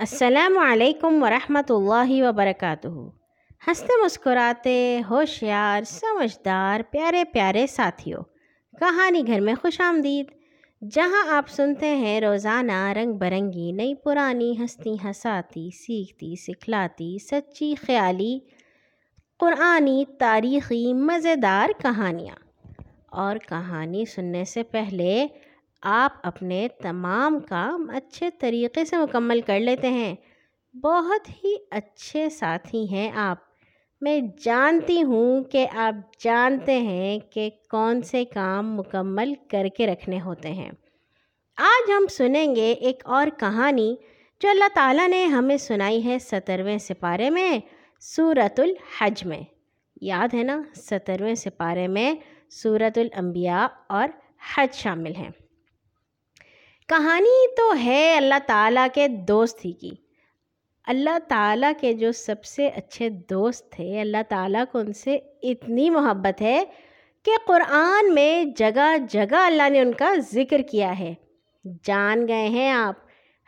السلام علیکم ورحمۃ اللہ وبرکاتہ۔ ہنستے مسکراتے، ہوشیار، سمجھدار، پیارے پیارے ساتھیوں، کہانی گھر میں خوش آمدید۔ جہاں آپ سنتے ہیں، روزانہ رنگ برنگی، نئی پرانی ہستی ہساتی، سیکھتی، سکھلاتی، سچی خیالی، قرآنی، تاریخی، مزیدار کہانیاں۔ اور کہانی سننے سے پہلے آپ اپنے تمام کام اچھے طریقے سے مکمل کر لیتے ہیں۔ بہت ہی اچھے ساتھی ہیں آپ۔ میں جانتی ہوں کہ آپ جانتے ہیں کہ کون سے کام مکمل کر کے رکھنے ہوتے ہیں۔ آج ہم سنیں گے ایک اور کہانی جو اللہ تعالیٰ نے ہمیں سنائی ہے سترویں سپارے میں صورت الحج میں۔ یاد ہے نا؟ سترویں سپارے میں صورت الانبیاء اور حج شامل ہیں۔ کہانی تو ہے اللہ تعالیٰ کے دوست ہی کی۔ اللہ تعالیٰ کے جو سب سے اچھے دوست تھے، اللہ تعالیٰ کو ان سے اتنی محبت ہے کہ قرآن میں جگہ جگہ اللہ نے ان کا ذکر کیا ہے۔ جان گئے ہیں آپ،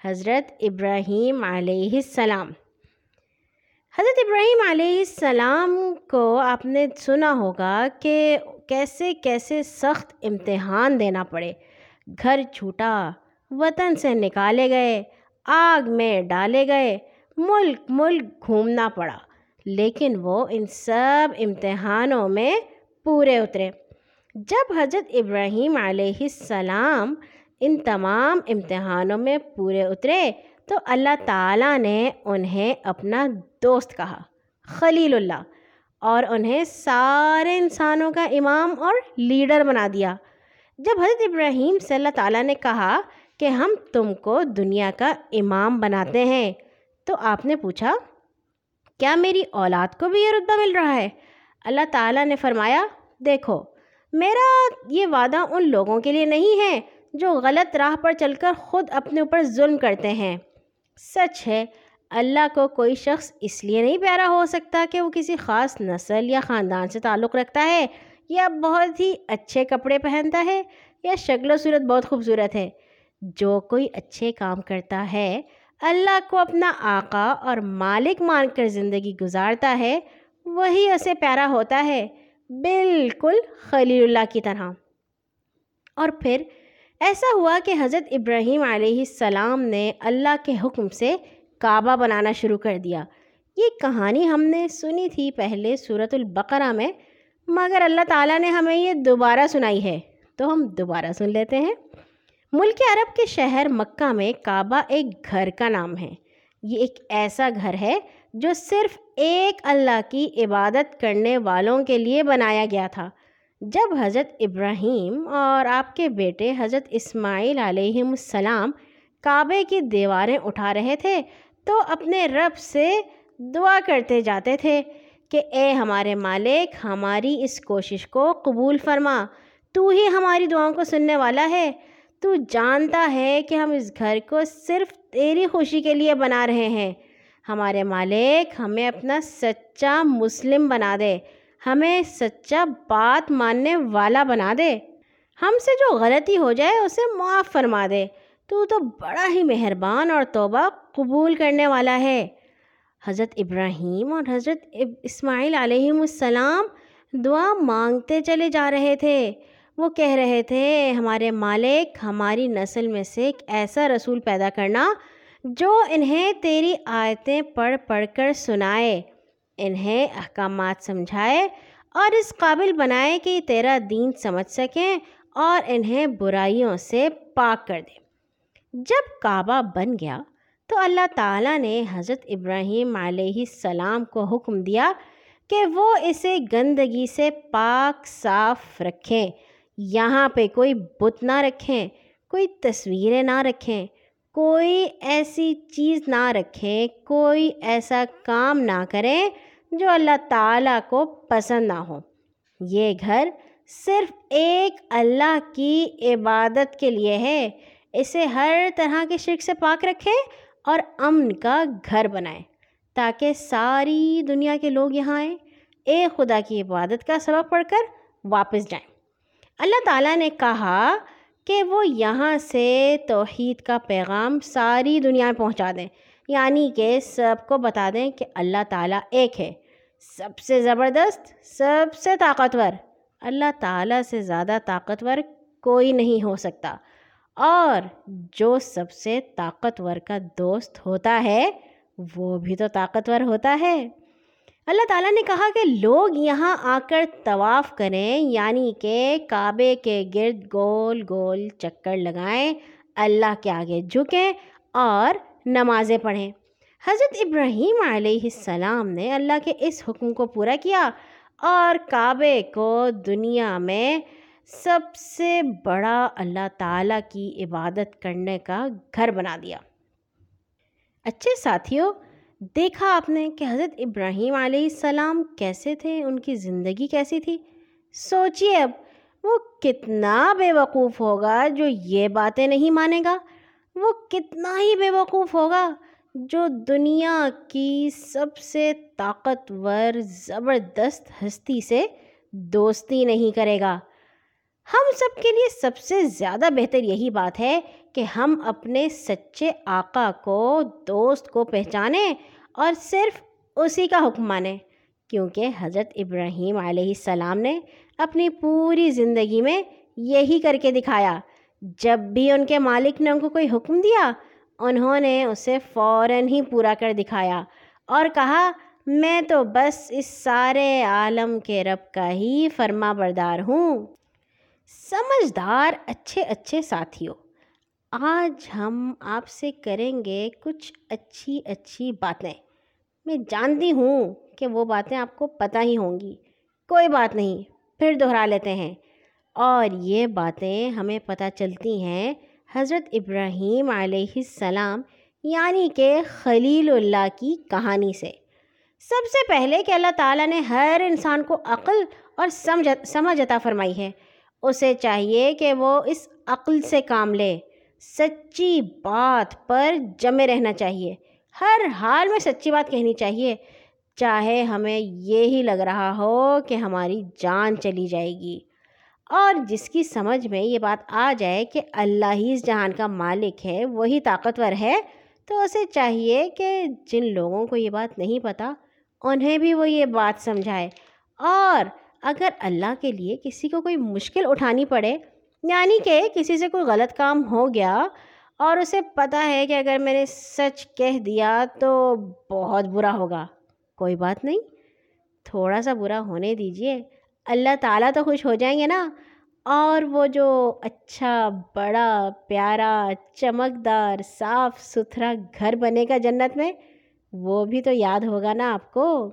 حضرت ابراہیم علیہ السلام۔ حضرت ابراہیم علیہ السلام کو آپ نے سنا ہوگا کہ کیسے کیسے سخت امتحان دینا پڑے۔ گھر چھوٹا وطن سے نکالے گئے، آگ میں ڈالے گئے، ملک ملک گھومنا پڑا۔ لیکن وہ ان سب امتحانوں میں پورے اترے۔ جب حضرت ابراہیم علیہ السلام ان تمام امتحانوں میں پورے اترے، تو اللہ تعالیٰ نے انہیں اپنا دوست کہا، خلیل اللہ، اور انہیں سارے انسانوں کا امام اور لیڈر بنا دیا۔ جب حضرت ابراہیم سے اللہ تعالیٰ نے کہا کہ ہم تم کو دنیا کا امام بناتے ہیں۔ تو آپ نے پوچھا، کیا میری اولاد کو بھی یہ رتبہ مل رہا ہے؟ اللہ تعالیٰ نے فرمایا، دیکھو، میرا یہ وعدہ ان لوگوں کے لیے نہیں ہے جو غلط راہ پر چل کر خود اپنے اوپر ظلم کرتے ہیں۔ سچ ہے، اللہ کو کوئی شخص اس لیے نہیں پیارا ہو سکتا کہ وہ کسی خاص نسل یا خاندان سے تعلق رکھتا ہے، یا بہت ہی اچھے کپڑے پہنتا ہے، یا شکل و صورت بہت خوبصورت ہے۔ جو کوئی اچھے کام کرتا ہے، اللہ کو اپنا آقا اور مالک مان کر زندگی گزارتا ہے، وہی اسے پیارا ہوتا ہے، بالکل خلیل اللہ کی طرح۔ اور پھر ایسا ہوا کہ حضرت ابراہیم علیہ السلام نے اللہ کے حکم سے کعبہ بنانا شروع کر دیا۔ یہ کہانی ہم نے سنی تھی پہلے صورت البقرہ میں، مگر اللہ تعالیٰ نے ہمیں یہ دوبارہ سنائی ہے۔ تو ہم دوبارہ سن لیتے ہیں۔ ملک عرب کے شہر مکہ میں کعبہ ایک گھر کا نام ہے۔ یہ ایک ایسا گھر ہے جو صرف ایک اللہ کی عبادت کرنے والوں کے لیے بنایا گیا تھا۔ جب حضرت ابراہیم اور آپ کے بیٹے حضرت اسماعیل علیہ السلام کعبے کی دیواریں اٹھا رہے تھے تو اپنے رب سے دعا کرتے جاتے تھے کہ اے ہمارے مالک، ہماری اس کوشش کو قبول فرما۔ تو ہی ہماری دعاؤں کو سننے والا ہے۔ تو جانتا ہے کہ ہم اس گھر کو صرف تیری خوشی کے لیے بنا رہے ہیں۔ ہمارے مالک ہمیں اپنا سچا مسلم بنا دے، ہمیں سچا بات ماننے والا بنا دے۔ ہم سے جو غلطی ہو جائے اسے معاف فرما دے۔ تو تو بڑا ہی مہربان اور توبہ قبول کرنے والا ہے۔ حضرت ابراہیم اور حضرت اسماعیل علیہ السلام دعا مانگتے چلے جا رہے تھے۔ وہ کہہ رہے تھے، ہمارے مالک ہماری نسل میں سے ایک ایسا رسول پیدا کرنا جو انہیں تیری آیتیں پڑھ پڑھ کر سنائے، انہیں احکامات سمجھائے اور اس قابل بنائے کہ تیرا دین سمجھ سکیں اور انہیں برائیوں سے پاک کر دے۔ جب کعبہ بن گیا تو اللہ تعالیٰ نے حضرت ابراہیم علیہ السلام کو حکم دیا کہ وہ اسے گندگی سے پاک صاف رکھیں۔ یہاں پہ کوئی بت نہ رکھیں، کوئی تصویریں نہ رکھیں، کوئی ایسی چیز نہ رکھیں، کوئی ایسا کام نہ کریں جو اللہ تعالیٰ کو پسند نہ ہو۔ یہ گھر صرف ایک اللہ کی عبادت کے لیے ہے۔ اسے ہر طرح کے شرک سے پاک رکھیں اور امن کا گھر بنائیں تاکہ ساری دنیا کے لوگ یہاں آئیں۔ ایک خدا کی عبادت کا سبب پڑھ کر واپس جائیں۔ اللہ تعالیٰ نے کہا کہ وہ یہاں سے توحید کا پیغام ساری دنیا میں پہنچا دیں۔ یعنی کہ سب کو بتا دیں کہ اللہ تعالیٰ ایک ہے۔ سب سے زبردست، سب سے طاقتور۔ اللہ تعالیٰ سے زیادہ طاقتور کوئی نہیں ہو سکتا۔ اور جو سب سے طاقتور کا دوست ہوتا ہے، وہ بھی تو طاقتور ہوتا ہے۔ اللہ تعالیٰ نے کہا کہ لوگ یہاں آ کر طواف کریں یعنی کہ کعبے کے گرد گول گول چکر لگائیں اللہ کے آگے جھکیں اور نمازیں پڑھیں۔ حضرت ابراہیم علیہ السلام نے اللہ کے اس حکم کو پورا کیا اور کعبے کو دنیا میں سب سے بڑا اللہ تعالیٰ کی عبادت کرنے کا گھر بنا دیا۔ اچھے ساتھیوں دیکھا آپ نے کہ حضرت ابراہیم علیہ السلام کیسے تھے، ان کی زندگی کیسی تھی؟ سوچیے اب، وہ کتنا بے وقوف ہوگا جو یہ باتیں نہیں مانے گا؟ وہ کتنا ہی بے وقوف ہوگا جو دنیا کی سب سے طاقتور، زبردست ہستی سے دوستی نہیں کرے گا۔ ہم سب کے لیے سب سے زیادہ بہتر یہی بات ہے کہ ہم اپنے سچے آقا کو، دوست کو پہچانیں اور صرف اسی کا حکم مانیں۔ کیونکہ حضرت ابراہیم علیہ السلام نے اپنی پوری زندگی میں یہی کر کے دکھایا۔ جب بھی ان کے مالک نے ان کو کوئی حکم دیا، انہوں نے اسے فوراً ہی پورا کر دکھایا اور کہا، میں تو بس اس سارے عالم کے رب کا ہی فرما بردار ہوں۔ سمجھدار، اچھے اچھے ساتھیوں۔ آج ہم آپ سے کریں گے کچھ اچھی اچھی باتیں۔ میں جانتی ہوں کہ وہ باتیں آپ کو پتہ ہی ہوں گی۔ کوئی بات نہیں، پھر دہرا لیتے ہیں۔ اور یہ باتیں ہمیں پتہ چلتی ہیں حضرت ابراہیم علیہ السلام یعنی کہ خلیل اللہ کی کہانی سے۔ سب سے پہلے کہ اللہ تعالیٰ نے ہر انسان کو عقل اور سمجھ سمجھ عطا فرمائی ہے۔ اسے چاہیے کہ وہ اس عقل سے کام لے۔ سچی بات پر جمے رہنا چاہیے۔ ہر حال میں سچی بات کہنی چاہیے۔ چاہے ہمیں یہی لگ رہا ہو کہ ہماری جان چلی جائے گی۔ اور جس کی سمجھ میں یہ بات آ جائے کہ اللہ ہی اس جہان کا مالک ہے، وہی طاقتور ہے، تو اسے چاہیے کہ جن لوگوں کو یہ بات نہیں پتہ انہیں بھی وہ یہ بات سمجھائے۔ اور اگر اللہ کے لیے کسی کو کوئی مشکل اٹھانی پڑے یعنی کہ کسی سے کوئی غلط کام ہو گیا اور اسے پتہ ہے کہ اگر میں نے سچ کہہ دیا تو بہت برا ہوگا۔ کوئی بات نہیں، تھوڑا سا برا ہونے دیجیے اللہ تعالیٰ تو خوش ہو جائیں گے نا۔ اور وہ جو اچھا بڑا، پیارا، چمکدار، صاف ستھرا گھر بنے گا جنت میں، وہ بھی تو یاد ہوگا نا آپ کو۔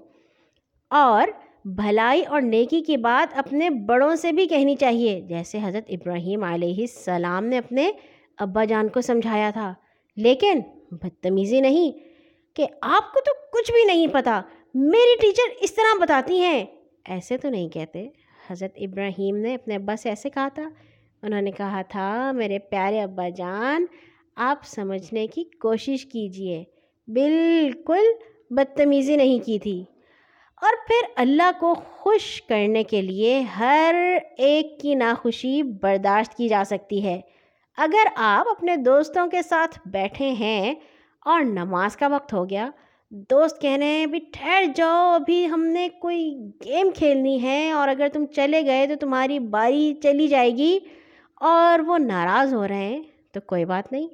اور بھلائی اور نیکی کی بات اپنے بڑوں سے بھی کہنی چاہیے۔ جیسے حضرت ابراہیم علیہ السلام نے اپنے ابا جان کو سمجھایا تھا۔ لیکن بدتمیزی نہیں کہ آپ کو تو کچھ بھی نہیں پتہ میری ٹیچر اس طرح بتاتی ہیں۔ ایسے تو نہیں کہتے۔ حضرت ابراہیم نے اپنے ابا سے ایسے کہا تھا۔ انہوں نے کہا تھا، میرے پیارے ابا جان، آپ سمجھنے کی کوشش کیجیے۔ بالکل بدتمیزی نہیں کی تھی۔ اور پھر اللہ کو خوش کرنے کے لیے ہر ایک کی ناخوشی برداشت کی جا سکتی ہے۔ اگر آپ اپنے دوستوں کے ساتھ بیٹھے ہیں اور نماز کا وقت ہو گیا، دوست کہنے ہیں بھی ٹھہر جاؤ، ابھی ہم نے کوئی گیم کھیلنی ہے اور اگر تم چلے گئے تو تمہاری باری چلی جائے گی اور وہ ناراض ہو رہے ہیں، تو کوئی بات نہیں۔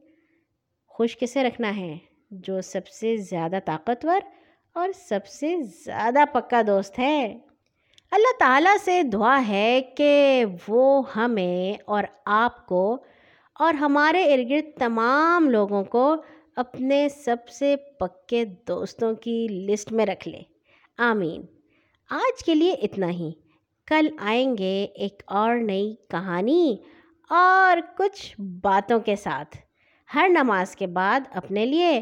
خوش کسے رکھنا ہے، جو سب سے زیادہ طاقتور اور سب سے زیادہ پکا دوست ہے۔ اللہ تعالیٰ سے دعا ہے کہ وہ ہمیں اور آپ کو اور ہمارے ارد گرد تمام لوگوں کو اپنے سب سے پکے دوستوں کی لسٹ میں رکھ لے۔ آمین۔ آج کے لیے اتنا ہی۔ کل آئیں گے ایک اور نئی کہانی اور کچھ باتوں کے ساتھ۔ ہر نماز کے بعد اپنے لیے